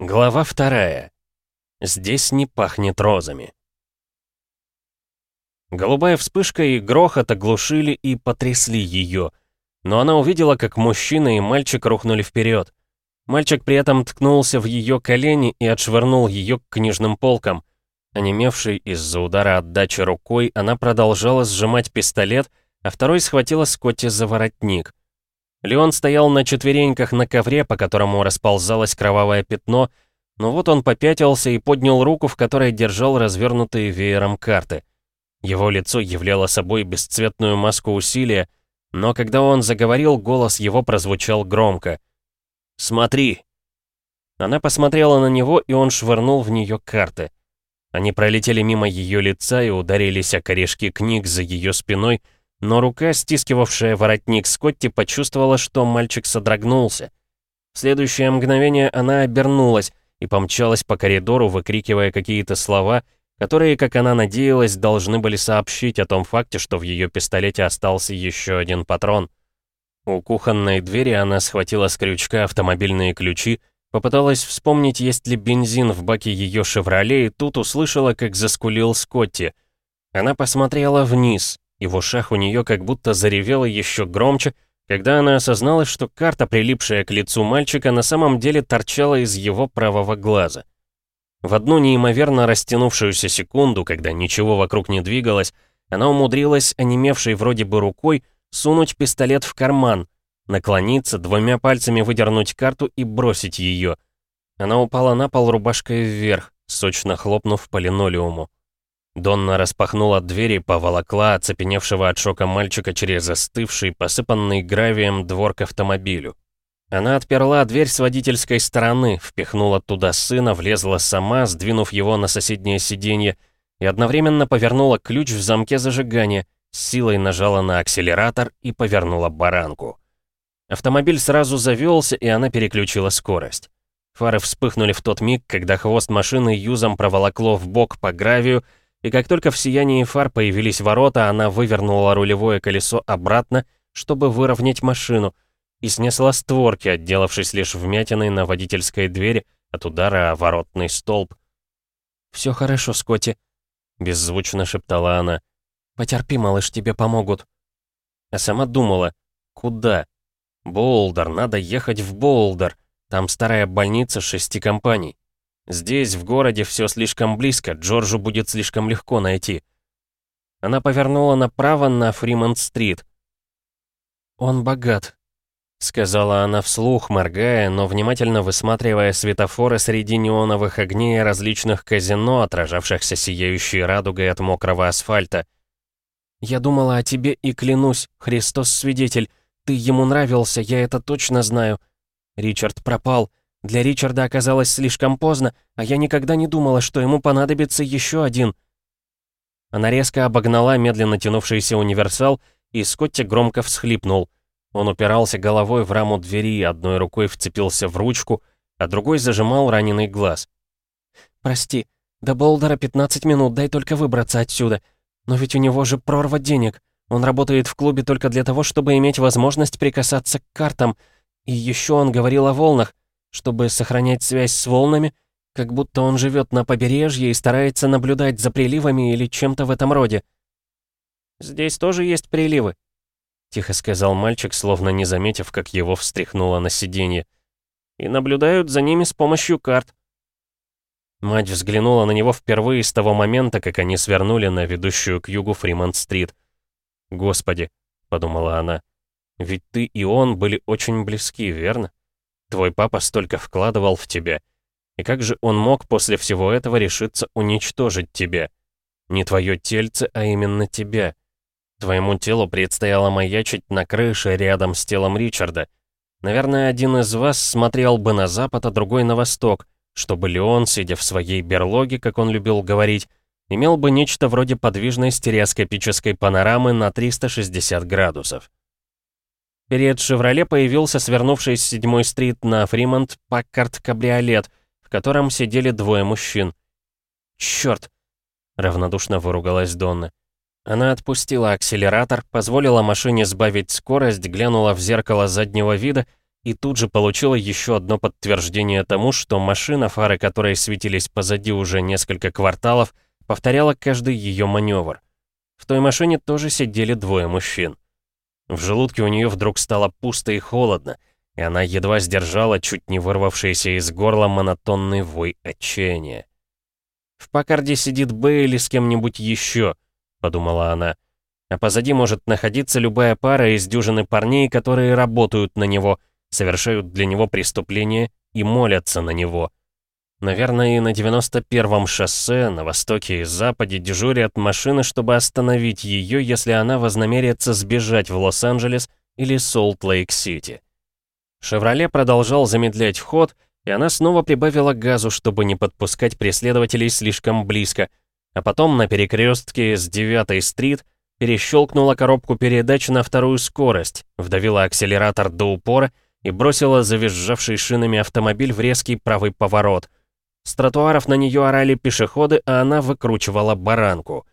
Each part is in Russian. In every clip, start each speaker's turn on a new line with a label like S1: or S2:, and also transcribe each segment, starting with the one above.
S1: Глава вторая. Здесь не пахнет розами. Голубая вспышка и грохот оглушили и потрясли ее. Но она увидела, как мужчина и мальчик рухнули вперед. Мальчик при этом ткнулся в ее колени и отшвырнул ее к книжным полкам. Онемевший из-за удара отдачи рукой, она продолжала сжимать пистолет, а второй схватила Скотти за воротник. Леон стоял на четвереньках на ковре, по которому расползалось кровавое пятно, но вот он попятился и поднял руку, в которой держал развернутые веером карты. Его лицо являло собой бесцветную маску усилия, но когда он заговорил, голос его прозвучал громко. «Смотри!» Она посмотрела на него, и он швырнул в нее карты. Они пролетели мимо ее лица и ударились о корешки книг за ее спиной, но рука, стискивавшая воротник Скотти, почувствовала, что мальчик содрогнулся. В следующее мгновение она обернулась и помчалась по коридору, выкрикивая какие-то слова, которые, как она надеялась, должны были сообщить о том факте, что в ее пистолете остался еще один патрон. У кухонной двери она схватила с крючка автомобильные ключи, попыталась вспомнить, есть ли бензин в баке ее «Шевроле», и тут услышала, как заскулил Скотти. Она посмотрела вниз, и в ушах у нее как будто заревело еще громче, когда она осознала, что карта, прилипшая к лицу мальчика, на самом деле торчала из его правого глаза. В одну неимоверно растянувшуюся секунду, когда ничего вокруг не двигалось, она умудрилась, онемевшей вроде бы рукой, сунуть пистолет в карман, наклониться, двумя пальцами выдернуть карту и бросить ее. Она упала на пол рубашкой вверх, сочно хлопнув по линолеуму. Донна распахнула дверь и поволокла оцепеневшего от шока мальчика через застывший, посыпанный гравием двор к автомобилю. Она отперла дверь с водительской стороны, впихнула туда сына, влезла сама, сдвинув его на соседнее сиденье, и одновременно повернула ключ в замке зажигания, силой нажала на акселератор и повернула баранку. Автомобиль сразу завелся, и она переключила скорость. Фары вспыхнули в тот миг, когда хвост машины юзом проволокло в бок по гравию, и как только в сиянии фар появились ворота, она вывернула рулевое колесо обратно, чтобы выровнять машину, и снесла створки, отделавшись лишь вмятиной на водительской двери от удара о воротный столб. «Все хорошо, Скотти», — беззвучно шептала она. «Потерпи, малыш, тебе помогут». А сама думала, куда? Болдер, надо ехать в Болдер. Там старая больница шести компаний. Здесь, в городе, все слишком близко, Джорджу будет слишком легко найти. Она повернула направо на Фримонт-стрит. «Он богат», — сказала она вслух, моргая, но внимательно высматривая светофоры среди неоновых огней различных казино, отражавшихся сияющей радугой от мокрого асфальта. «Я думала о тебе и клянусь, Христос свидетель, ты ему нравился, я это точно знаю. Ричард пропал, для Ричарда оказалось слишком поздно, а я никогда не думала, что ему понадобится еще один. Она резко обогнала медленно тянувшийся универсал, и Скотти громко всхлипнул. Он упирался головой в раму двери, одной рукой вцепился в ручку, а другой зажимал раненый глаз. «Прости, до Болдера 15 минут, дай только выбраться отсюда. Но ведь у него же прорва денег. Он работает в клубе только для того, чтобы иметь возможность прикасаться к картам. И еще он говорил о волнах чтобы сохранять связь с волнами, как будто он живет на побережье и старается наблюдать за приливами или чем-то в этом роде. «Здесь тоже есть приливы», — тихо сказал мальчик, словно не заметив, как его встряхнуло на сиденье. «И наблюдают за ними с помощью карт». Мать взглянула на него впервые с того момента, как они свернули на ведущую к югу Фримонт-стрит. «Господи», — подумала она, — «ведь ты и он были очень близки, верно?» Твой папа столько вкладывал в тебя. И как же он мог после всего этого решиться уничтожить тебя? Не твое тельце, а именно тебя. Твоему телу предстояло маячить на крыше рядом с телом Ричарда. Наверное, один из вас смотрел бы на запад, а другой на восток, чтобы Леон, сидя в своей берлоге, как он любил говорить, имел бы нечто вроде подвижной стереоскопической панорамы на 360 градусов. Перед «Шевроле» появился свернувший с седьмой стрит на Фримонт Паккарт кабриолет, в котором сидели двое мужчин. «Чёрт!» — равнодушно выругалась Донна. Она отпустила акселератор, позволила машине сбавить скорость, глянула в зеркало заднего вида и тут же получила еще одно подтверждение тому, что машина, фары которой светились позади уже несколько кварталов, повторяла каждый ее маневр. В той машине тоже сидели двое мужчин. В желудке у нее вдруг стало пусто и холодно, и она едва сдержала чуть не вырвавшийся из горла монотонный вой отчаяния. «В Пакарде сидит Бейли с кем-нибудь еще», — подумала она. «А позади может находиться любая пара из дюжины парней, которые работают на него, совершают для него преступления и молятся на него. Наверное, и на 91-м шоссе, на востоке и западе дежурят машины, чтобы остановить ее, если она вознамерится сбежать в Лос-Анджелес или Солт-Лейк-Сити. «Шевроле» продолжал замедлять ход, и она снова прибавила газу, чтобы не подпускать преследователей слишком близко, а потом на перекрестке с 9-й стрит перещелкнула коробку передач на вторую скорость, вдавила акселератор до упора и бросила завизжавший шинами автомобиль в резкий правый поворот. С тротуаров на нее орали пешеходы, а она выкручивала баранку.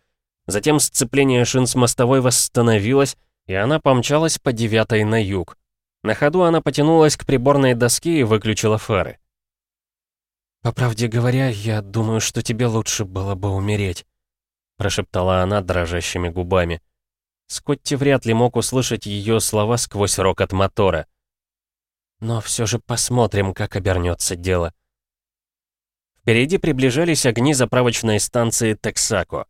S1: Затем сцепление шин с мостовой восстановилось, и она помчалась по девятой на юг. На ходу она потянулась к приборной доске и выключила фары. «По правде говоря, я думаю, что тебе лучше было бы умереть», прошептала она дрожащими губами. Скотти вряд ли мог услышать ее слова сквозь рокот мотора. Но все же посмотрим, как обернется дело. Впереди приближались огни заправочной станции Тексако.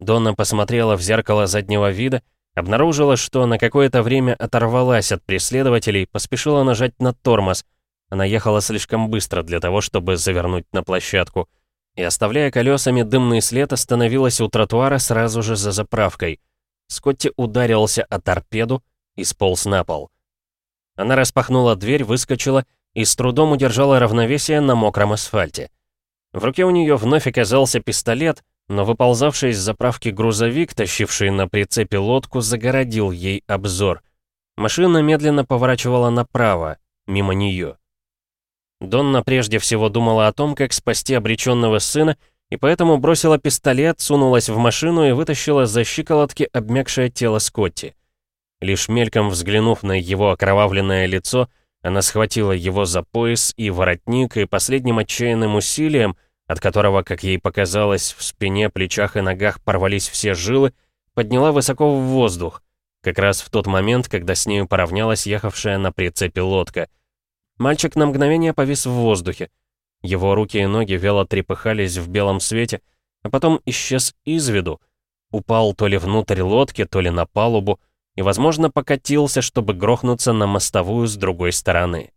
S1: Донна посмотрела в зеркало заднего вида, обнаружила, что на какое-то время оторвалась от преследователей, поспешила нажать на тормоз. Она ехала слишком быстро для того, чтобы завернуть на площадку. И, оставляя колесами дымный след, остановилась у тротуара сразу же за заправкой. Скотти ударился о торпеду и сполз на пол. Она распахнула дверь, выскочила и с трудом удержала равновесие на мокром асфальте. В руке у нее вновь оказался пистолет, но выползавший из заправки грузовик, тащивший на прицепе лодку, загородил ей обзор. Машина медленно поворачивала направо, мимо нее. Донна прежде всего думала о том, как спасти обреченного сына, и поэтому бросила пистолет, сунулась в машину и вытащила за щиколотки обмякшее тело Скотти. Лишь мельком взглянув на его окровавленное лицо, она схватила его за пояс и воротник, и последним отчаянным усилием, от которого, как ей показалось, в спине, плечах и ногах порвались все жилы, подняла высоко в воздух, как раз в тот момент, когда с нею поравнялась ехавшая на прицепе лодка. Мальчик на мгновение повис в воздухе. Его руки и ноги вело трепыхались в белом свете, а потом исчез из виду, упал то ли внутрь лодки, то ли на палубу, и, возможно, покатился, чтобы грохнуться на мостовую с другой стороны.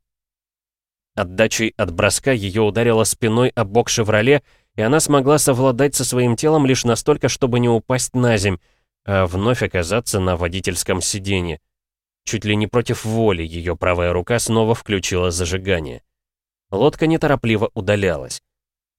S1: Отдачей от броска ее ударило спиной об бок «Шевроле», и она смогла совладать со своим телом лишь настолько, чтобы не упасть на земь, а вновь оказаться на водительском сиденье. Чуть ли не против воли ее правая рука снова включила зажигание. Лодка неторопливо удалялась.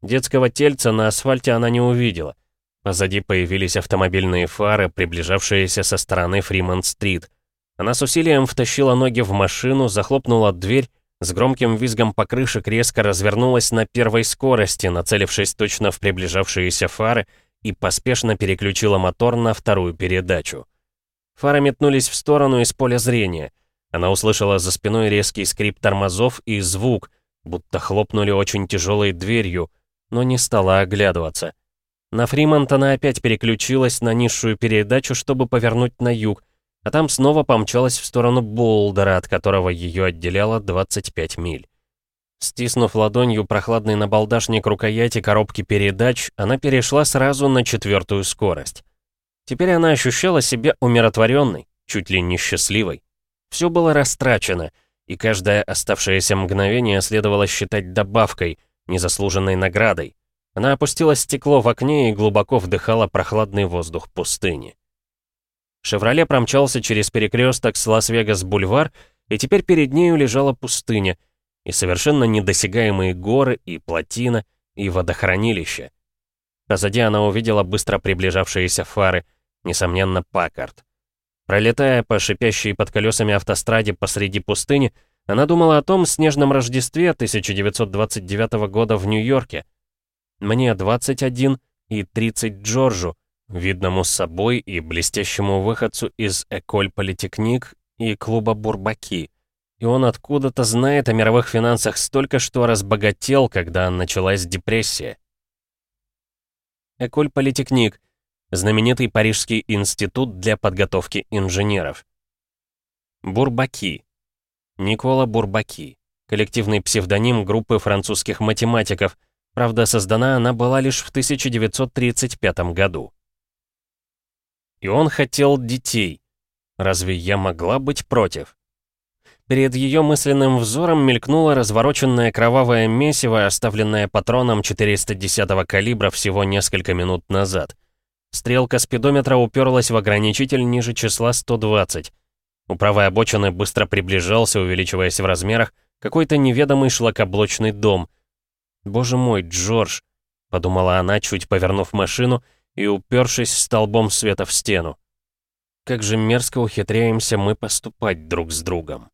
S1: Детского тельца на асфальте она не увидела — Позади появились автомобильные фары, приближавшиеся со стороны Фримонт-стрит. Она с усилием втащила ноги в машину, захлопнула дверь, с громким визгом покрышек резко развернулась на первой скорости, нацелившись точно в приближавшиеся фары, и поспешно переключила мотор на вторую передачу. Фары метнулись в сторону из поля зрения. Она услышала за спиной резкий скрип тормозов и звук, будто хлопнули очень тяжелой дверью, но не стала оглядываться. На Фримонт она опять переключилась на низшую передачу, чтобы повернуть на юг, а там снова помчалась в сторону Болдера, от которого ее отделяло 25 миль. Стиснув ладонью прохладный набалдашник рукояти коробки передач, она перешла сразу на четвертую скорость. Теперь она ощущала себя умиротворенной, чуть ли не счастливой. Все было растрачено, и каждое оставшееся мгновение следовало считать добавкой, незаслуженной наградой. Она опустила стекло в окне и глубоко вдыхала прохладный воздух пустыни. «Шевроле» промчался через перекресток с Лас-Вегас-бульвар, и теперь перед нею лежала пустыня, и совершенно недосягаемые горы, и плотина, и водохранилище. Позади она увидела быстро приближавшиеся фары, несомненно, Паккарт. Пролетая по шипящей под колесами автостраде посреди пустыни, она думала о том снежном Рождестве 1929 года в Нью-Йорке, мне 21 и 30 Джорджу, видному собой и блестящему выходцу из Эколь Политехник и клуба Бурбаки. и он откуда-то знает о мировых финансах столько, что разбогател, когда началась депрессия. Эколь Политехник — знаменитый Парижский институт для подготовки инженеров. Бурбаки. Никола Бурбаки. Коллективный псевдоним группы французских математиков. Правда, создана она была лишь в 1935 году. И он хотел детей. Разве я могла быть против? Перед ее мысленным взором мелькнуло развороченное кровавое месиво, оставленное патроном 410-го калибра всего несколько минут назад. Стрелка спидометра уперлась в ограничитель ниже числа 120. У правой обочины быстро приближался, увеличиваясь в размерах, какой-то неведомый шлакоблочный дом. «Боже мой, Джордж!» — подумала она, чуть повернув машину и упершись столбом света в стену. «Как же мерзко ухитряемся мы поступать друг с другом!»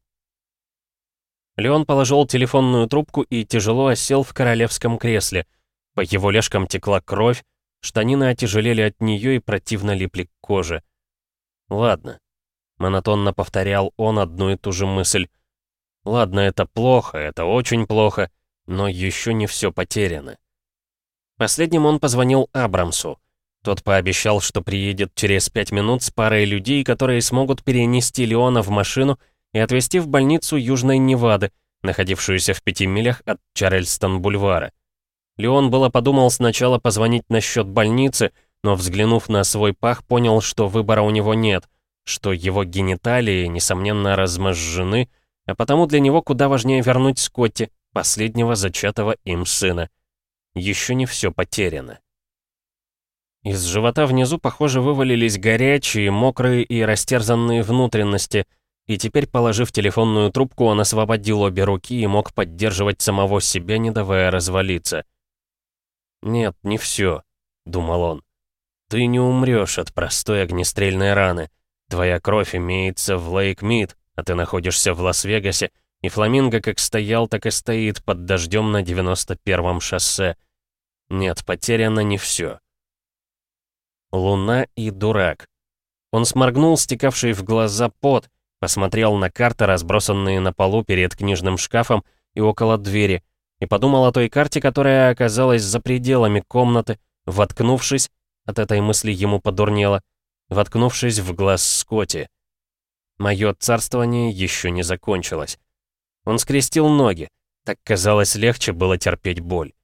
S1: Леон положил телефонную трубку и тяжело осел в королевском кресле. По его лежкам текла кровь, штанины отяжелели от нее и противно липли к коже. «Ладно», — монотонно повторял он одну и ту же мысль. «Ладно, это плохо, это очень плохо, но еще не все потеряно». Последним он позвонил Абрамсу. Тот пообещал, что приедет через пять минут с парой людей, которые смогут перенести Леона в машину и отвезти в больницу Южной Невады, находившуюся в пяти милях от Чарльстон-бульвара. Леон было подумал сначала позвонить насчет больницы, но, взглянув на свой пах, понял, что выбора у него нет, что его гениталии, несомненно, разможжены, а потому для него куда важнее вернуть Скотти, последнего зачатого им сына. Еще не все потеряно. Из живота внизу, похоже, вывалились горячие, мокрые и растерзанные внутренности — и теперь, положив телефонную трубку, он освободил обе руки и мог поддерживать самого себя, не давая развалиться. «Нет, не все», — думал он. «Ты не умрешь от простой огнестрельной раны. Твоя кровь имеется в Лейк-Мид, а ты находишься в Лас-Вегасе, и Фламинго как стоял, так и стоит под дождем на 91-м шоссе. Нет, потеряно не все. Луна и дурак. Он сморгнул стекавший в глаза пот, Посмотрел на карты, разбросанные на полу перед книжным шкафом и около двери, и подумал о той карте, которая оказалась за пределами комнаты, воткнувшись, от этой мысли ему подурнело, воткнувшись в глаз Скотти. Мое царствование еще не закончилось. Он скрестил ноги, так казалось легче было терпеть боль.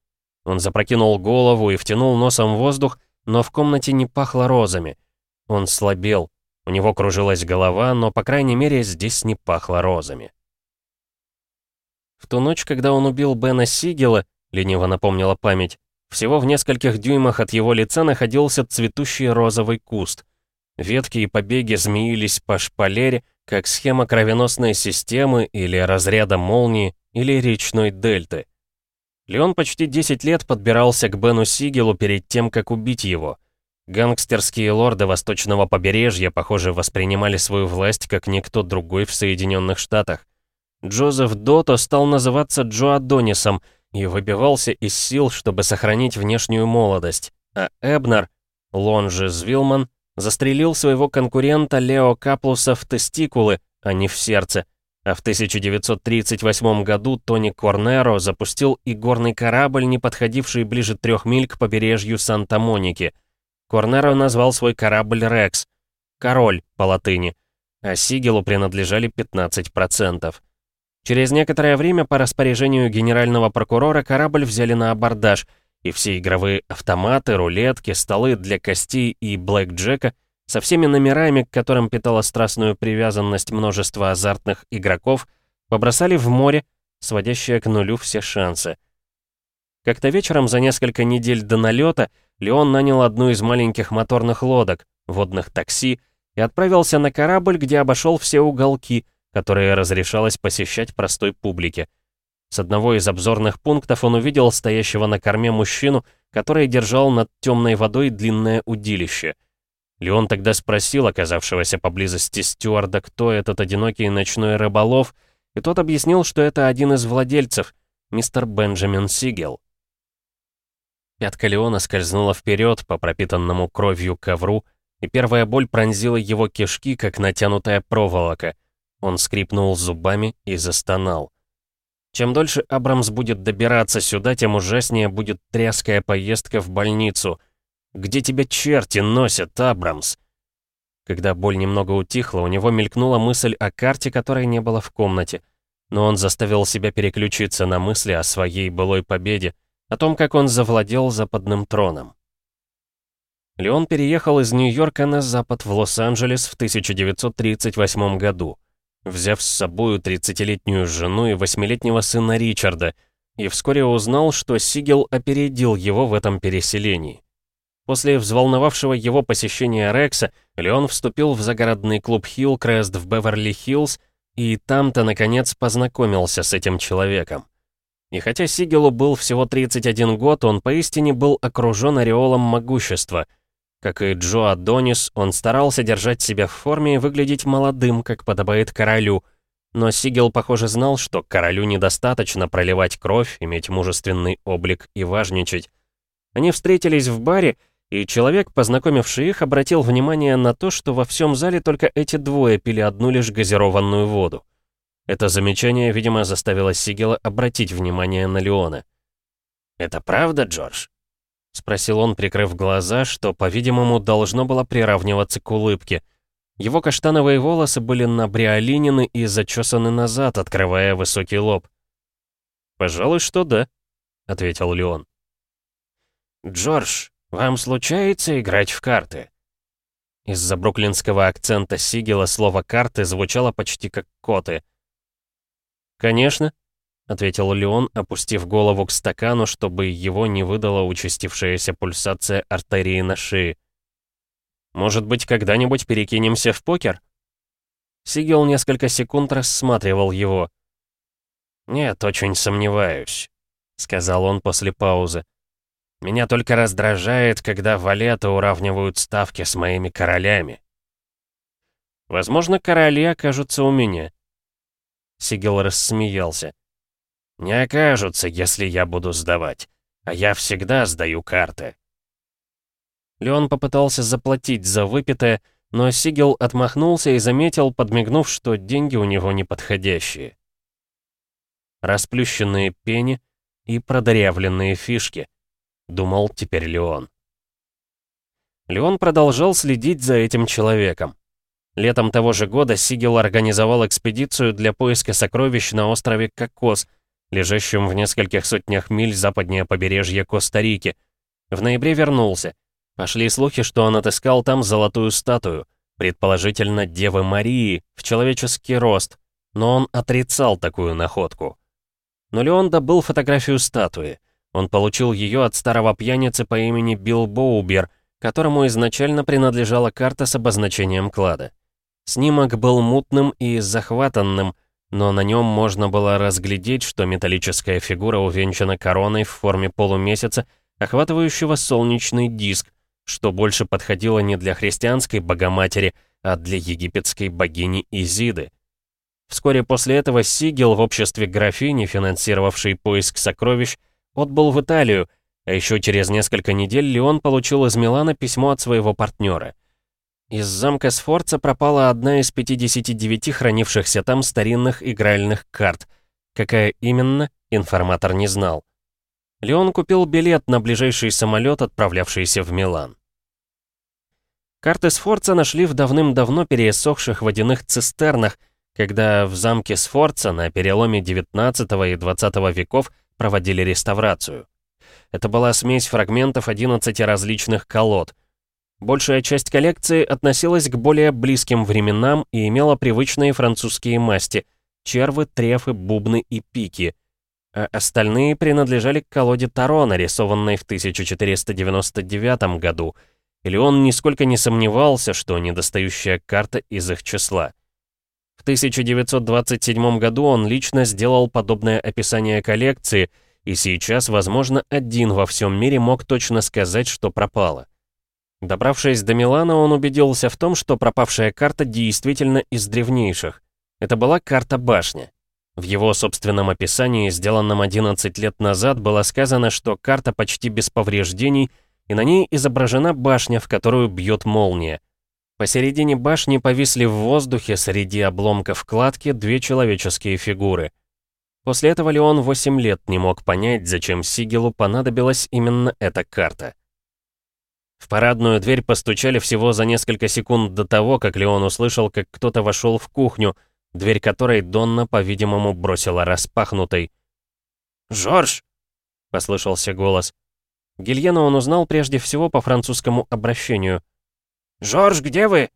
S1: Он запрокинул голову и втянул носом воздух, но в комнате не пахло розами. Он слабел, у него кружилась голова, но, по крайней мере, здесь не пахло розами. В ту ночь, когда он убил Бена Сигела, лениво напомнила память, всего в нескольких дюймах от его лица находился цветущий розовый куст. Ветки и побеги змеились по шпалере, как схема кровеносной системы или разряда молнии или речной дельты. Леон почти 10 лет подбирался к Бену Сигелу перед тем, как убить его — Гангстерские лорды восточного побережья, похоже, воспринимали свою власть как никто другой в Соединенных Штатах. Джозеф Дото стал называться Джо Адонисом и выбивался из сил, чтобы сохранить внешнюю молодость, а Эбнер, Лонжи Звилман, застрелил своего конкурента Лео Каплуса в тестикулы, а не в сердце, а в 1938 году Тони Корнеро запустил и горный корабль, не подходивший ближе трех миль к побережью Санта-Моники — Корнеро назвал свой корабль «Рекс», «Король» по латыни, а Сигелу принадлежали 15%. Через некоторое время по распоряжению генерального прокурора корабль взяли на абордаж, и все игровые автоматы, рулетки, столы для костей и блэк-джека со всеми номерами, к которым питала страстную привязанность множество азартных игроков, побросали в море, сводящее к нулю все шансы. Как-то вечером за несколько недель до налета Леон нанял одну из маленьких моторных лодок, водных такси, и отправился на корабль, где обошел все уголки, которые разрешалось посещать простой публике. С одного из обзорных пунктов он увидел стоящего на корме мужчину, который держал над темной водой длинное удилище. Леон тогда спросил оказавшегося поблизости стюарда, кто этот одинокий ночной рыболов, и тот объяснил, что это один из владельцев, мистер Бенджамин Сигел. Пятка Леона скользнула вперед по пропитанному кровью ковру, и первая боль пронзила его кишки, как натянутая проволока. Он скрипнул зубами и застонал. Чем дольше Абрамс будет добираться сюда, тем ужаснее будет тряская поездка в больницу. Где тебя черти носят, Абрамс? Когда боль немного утихла, у него мелькнула мысль о карте, которой не было в комнате. Но он заставил себя переключиться на мысли о своей былой победе, о том, как он завладел западным троном. Леон переехал из Нью-Йорка на запад в Лос-Анджелес в 1938 году взяв с собою 30-летнюю жену и 8-летнего сына Ричарда, и вскоре узнал, что Сигел опередил его в этом переселении. После взволновавшего его посещения Рекса, Леон вступил в загородный клуб Хиллкрест в Беверли-Хиллз, и там-то, наконец, познакомился с этим человеком. И хотя Сигелу был всего 31 год, он поистине был окружен ореолом могущества — как и Джо Адонис, он старался держать себя в форме и выглядеть молодым, как подобает королю. Но Сигел, похоже, знал, что королю недостаточно проливать кровь, иметь мужественный облик и важничать. Они встретились в баре, и человек, познакомивший их, обратил внимание на то, что во всем зале только эти двое пили одну лишь газированную воду. Это замечание, видимо, заставило Сигела обратить внимание на Леона. «Это правда, Джордж?» — спросил он, прикрыв глаза, что, по-видимому, должно было приравниваться к улыбке. Его каштановые волосы были набриолинены и зачесаны назад, открывая высокий лоб. «Пожалуй, что да», — ответил Леон. «Джордж, вам случается играть в карты?» Из-за бруклинского акцента Сигела слово «карты» звучало почти как «коты». «Конечно», ответил Леон, опустив голову к стакану, чтобы его не выдала участившаяся пульсация артерии на шее. «Может быть, когда-нибудь перекинемся в покер?» Сигел несколько секунд рассматривал его. «Нет, очень сомневаюсь», — сказал он после паузы. «Меня только раздражает, когда валеты уравнивают ставки с моими королями». «Возможно, короли окажутся у меня». Сигел рассмеялся. «Не окажутся, если я буду сдавать. А я всегда сдаю карты». Леон попытался заплатить за выпитое, но Сигел отмахнулся и заметил, подмигнув, что деньги у него неподходящие. Расплющенные пени и продырявленные фишки, думал теперь Леон. Леон продолжал следить за этим человеком. Летом того же года Сигел организовал экспедицию для поиска сокровищ на острове Кокос — лежащем в нескольких сотнях миль западнее побережья Коста-Рики. В ноябре вернулся. Пошли слухи, что он отыскал там золотую статую, предположительно Девы Марии, в человеческий рост, но он отрицал такую находку. Но Леон добыл фотографию статуи. Он получил ее от старого пьяницы по имени Билл Боубер, которому изначально принадлежала карта с обозначением клада. Снимок был мутным и захватанным, но на нем можно было разглядеть, что металлическая фигура увенчана короной в форме полумесяца, охватывающего солнечный диск, что больше подходило не для христианской богоматери, а для египетской богини Изиды. Вскоре после этого Сигел в обществе графини, финансировавшей поиск сокровищ, отбыл в Италию, а еще через несколько недель Леон получил из Милана письмо от своего партнера. Из замка Сфорца пропала одна из 59 хранившихся там старинных игральных карт. Какая именно, информатор не знал. Леон купил билет на ближайший самолет, отправлявшийся в Милан. Карты Сфорца нашли в давным-давно пересохших водяных цистернах, когда в замке Сфорца на переломе 19 и 20 веков проводили реставрацию. Это была смесь фрагментов 11 различных колод — Большая часть коллекции относилась к более близким временам и имела привычные французские масти — червы, трефы, бубны и пики. А остальные принадлежали к колоде Таро, нарисованной в 1499 году, или он нисколько не сомневался, что недостающая карта из их числа. В 1927 году он лично сделал подобное описание коллекции, и сейчас, возможно, один во всем мире мог точно сказать, что пропало. Добравшись до Милана, он убедился в том, что пропавшая карта действительно из древнейших. Это была карта башни. В его собственном описании, сделанном 11 лет назад, было сказано, что карта почти без повреждений, и на ней изображена башня, в которую бьет молния. Посередине башни повисли в воздухе среди обломков кладки две человеческие фигуры. После этого Леон 8 лет не мог понять, зачем Сигелу понадобилась именно эта карта. В парадную дверь постучали всего за несколько секунд до того, как Леон услышал, как кто-то вошел в кухню, дверь которой Донна, по-видимому, бросила распахнутой. «Жорж!» — послышался голос. Гильена он узнал прежде всего по французскому обращению. «Жорж, где вы?»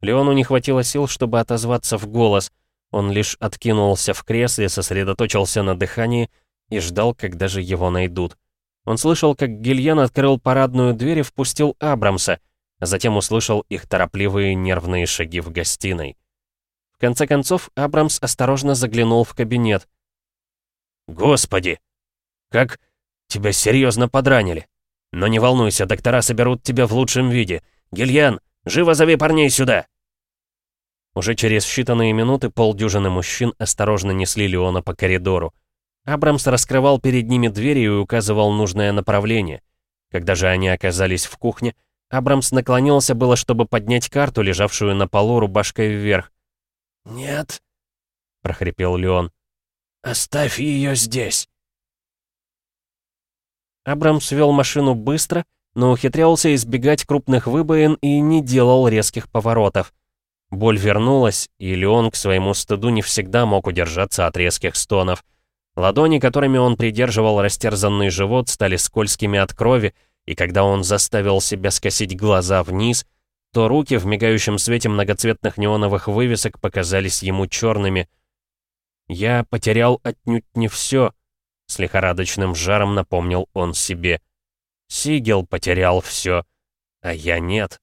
S1: Леону не хватило сил, чтобы отозваться в голос. Он лишь откинулся в кресле, сосредоточился на дыхании и ждал, когда же его найдут. Он слышал, как Гильен открыл парадную дверь и впустил Абрамса, а затем услышал их торопливые нервные шаги в гостиной. В конце концов, Абрамс осторожно заглянул в кабинет. «Господи! Как тебя серьезно подранили! Но не волнуйся, доктора соберут тебя в лучшем виде. «Гильян, живо зови парней сюда!» Уже через считанные минуты полдюжины мужчин осторожно несли Леона по коридору. Абрамс раскрывал перед ними двери и указывал нужное направление. Когда же они оказались в кухне, Абрамс наклонился было, чтобы поднять карту, лежавшую на полу рубашкой вверх. «Нет», — прохрипел Леон, — «оставь ее здесь». Абрамс вел машину быстро, но ухитрялся избегать крупных выбоин и не делал резких поворотов. Боль вернулась, и Леон к своему стыду не всегда мог удержаться от резких стонов. Ладони, которыми он придерживал растерзанный живот, стали скользкими от крови, и когда он заставил себя скосить глаза вниз, то руки в мигающем свете многоцветных неоновых вывесок показались ему черными. «Я потерял отнюдь не все», — с лихорадочным жаром напомнил он себе. Сигел потерял все, а я нет.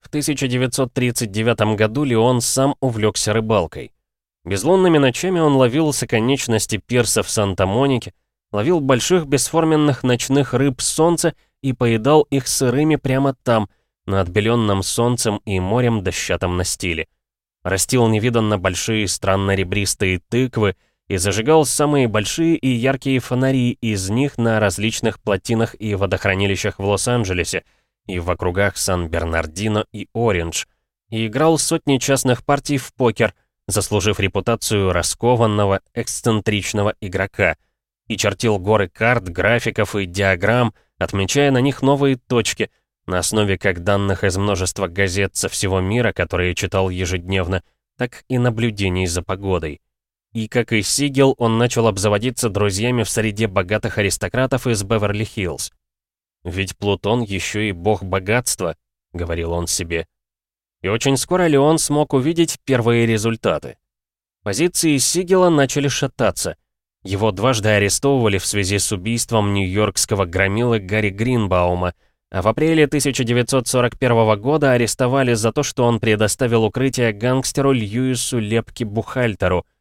S1: В 1939 году Леон сам увлекся рыбалкой. Безлунными ночами он ловил с оконечности пирса в Санта-Монике, ловил больших бесформенных ночных рыб солнца и поедал их сырыми прямо там, на отбеленном солнцем и морем дощатом настиле. Растил невиданно большие странно-ребристые тыквы, и зажигал самые большие и яркие фонари из них на различных плотинах и водохранилищах в Лос-Анджелесе и в округах Сан-Бернардино и Ориндж, и играл сотни частных партий в покер, заслужив репутацию раскованного, эксцентричного игрока, и чертил горы карт, графиков и диаграмм, отмечая на них новые точки, на основе как данных из множества газет со всего мира, которые читал ежедневно, так и наблюдений за погодой. И, как и Сигел, он начал обзаводиться друзьями в среде богатых аристократов из Беверли-Хиллз. «Ведь Плутон еще и бог богатства», — говорил он себе. И очень скоро Леон смог увидеть первые результаты. Позиции Сигела начали шататься. Его дважды арестовывали в связи с убийством нью-йоркского громилы Гарри Гринбаума, а в апреле 1941 года арестовали за то, что он предоставил укрытие гангстеру Льюису Лепки-Бухальтеру —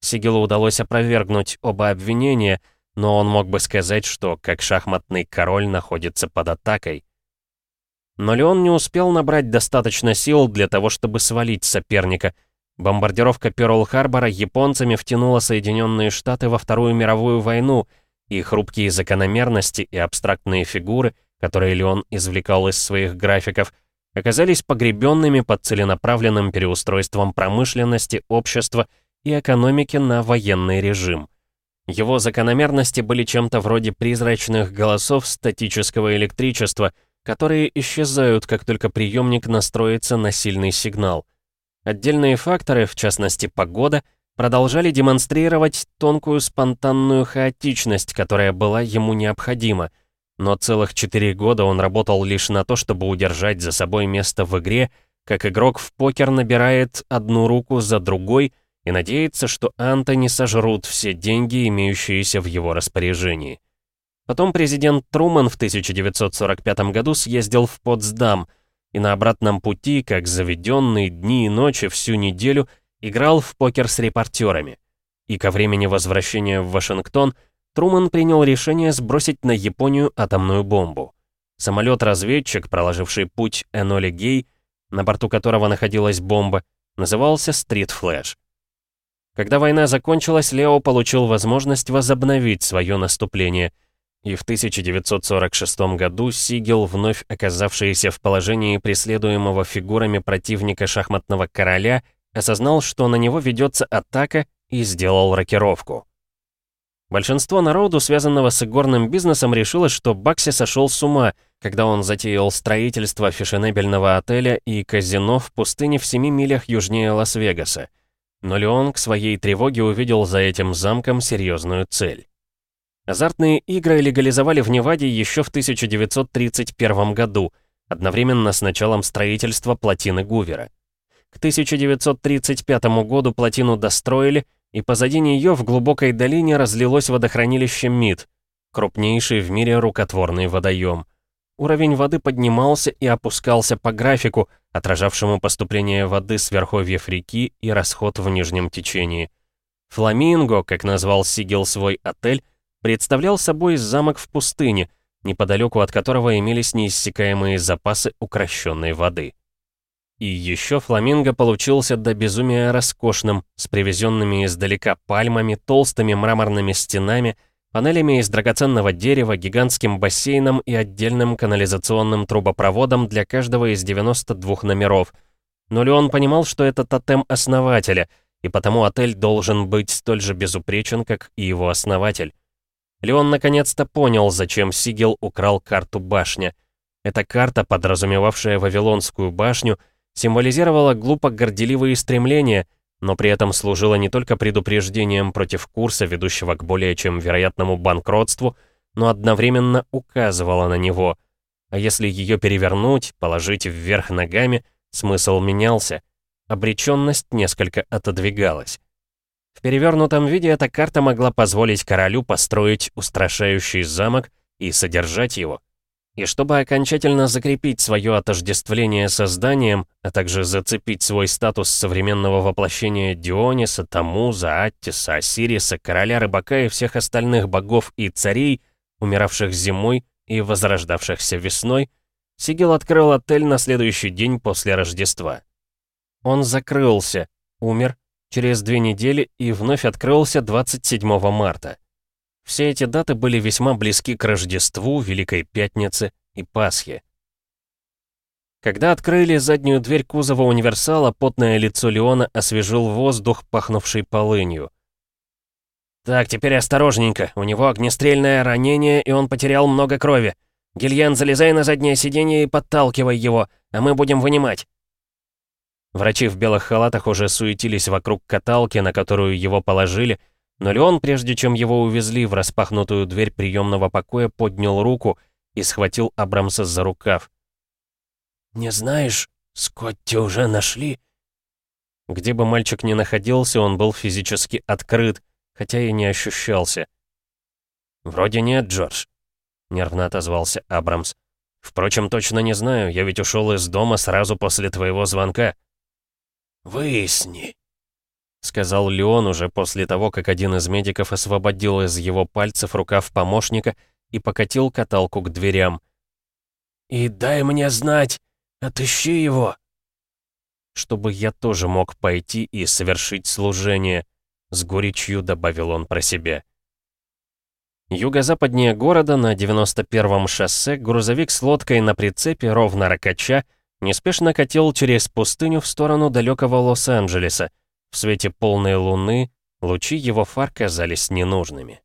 S1: Сигелу удалось опровергнуть оба обвинения, но он мог бы сказать, что как шахматный король находится под атакой. Но Леон не успел набрать достаточно сил для того, чтобы свалить соперника. Бомбардировка Пёрл-Харбора японцами втянула Соединенные Штаты во Вторую мировую войну, и хрупкие закономерности и абстрактные фигуры, которые Леон извлекал из своих графиков, оказались погребенными под целенаправленным переустройством промышленности, общества и экономики на военный режим. Его закономерности были чем-то вроде призрачных голосов статического электричества, которые исчезают, как только приемник настроится на сильный сигнал. Отдельные факторы, в частности погода, продолжали демонстрировать тонкую спонтанную хаотичность, которая была ему необходима. Но целых четыре года он работал лишь на то, чтобы удержать за собой место в игре, как игрок в покер набирает одну руку за другой — и надеется, что Анта не сожрут все деньги, имеющиеся в его распоряжении. Потом президент Труман в 1945 году съездил в Потсдам и на обратном пути, как заведенные дни и ночи всю неделю, играл в покер с репортерами. И ко времени возвращения в Вашингтон Труман принял решение сбросить на Японию атомную бомбу. Самолет-разведчик, проложивший путь Эноли Гей, на борту которого находилась бомба, назывался Стрит Флэш. Когда война закончилась, Лео получил возможность возобновить свое наступление. и в 1946 году Сигел, вновь оказавшийся в положении преследуемого фигурами противника шахматного короля, осознал, что на него ведется атака и сделал рокировку. Большинство народу, связанного с игорным бизнесом, решило, что Бакси сошел с ума, когда он затеял строительство фешенебельного отеля и казино в пустыне в 7 милях южнее Лас-Вегаса. Но Леон к своей тревоге увидел за этим замком серьезную цель. Азартные игры легализовали в Неваде еще в 1931 году, одновременно с началом строительства плотины Гувера. К 1935 году плотину достроили, и позади нее в глубокой долине разлилось водохранилище МИД, крупнейший в мире рукотворный водоем. Уровень воды поднимался и опускался по графику, отражавшему поступление воды с верховьев реки и расход в нижнем течении. «Фламинго», как назвал Сигел свой отель, представлял собой замок в пустыне, неподалеку от которого имелись неиссякаемые запасы укращенной воды. И еще фламинго получился до безумия роскошным, с привезенными издалека пальмами, толстыми мраморными стенами, панелями из драгоценного дерева, гигантским бассейном и отдельным канализационным трубопроводом для каждого из 92 номеров. Но Леон понимал, что это тотем основателя, и потому отель должен быть столь же безупречен, как и его основатель. Леон наконец-то понял, зачем Сигел украл карту башня. Эта карта, подразумевавшая Вавилонскую башню, символизировала глупо горделивые стремления, но при этом служила не только предупреждением против курса, ведущего к более чем вероятному банкротству, но одновременно указывала на него. А если ее перевернуть, положить вверх ногами, смысл менялся. Обреченность несколько отодвигалась. В перевернутом виде эта карта могла позволить королю построить устрашающий замок и содержать его. И чтобы окончательно закрепить свое отождествление со зданием, а также зацепить свой статус современного воплощения Диониса, Тамуза, Аттиса, Осириса, короля рыбака и всех остальных богов и царей, умиравших зимой и возрождавшихся весной, Сигел открыл отель на следующий день после Рождества. Он закрылся, умер через две недели и вновь открылся 27 марта. Все эти даты были весьма близки к Рождеству, Великой Пятнице и Пасхе. Когда открыли заднюю дверь кузова универсала, потное лицо Леона освежил воздух, пахнувший полынью. «Так, теперь осторожненько. У него огнестрельное ранение, и он потерял много крови. Гильян, залезай на заднее сиденье и подталкивай его, а мы будем вынимать». Врачи в белых халатах уже суетились вокруг каталки, на которую его положили, но Леон, прежде чем его увезли в распахнутую дверь приемного покоя, поднял руку и схватил Абрамса за рукав. «Не знаешь, Скотти уже нашли?» Где бы мальчик ни находился, он был физически открыт, хотя и не ощущался. «Вроде нет, Джордж», — нервно отозвался Абрамс. «Впрочем, точно не знаю, я ведь ушел из дома сразу после твоего звонка».
S2: «Выясни», —
S1: сказал Леон уже после того, как один из медиков освободил из его пальцев рукав помощника и покатил каталку к дверям.
S2: «И дай мне знать, отыщи его!»
S1: «Чтобы я тоже мог пойти и совершить служение», — с горечью добавил он про себя. Юго-западнее города, на 91-м шоссе, грузовик с лодкой на прицепе, ровно ракача, неспешно катил через пустыню в сторону далекого Лос-Анджелеса, в свете полной луны лучи его фар казались ненужными.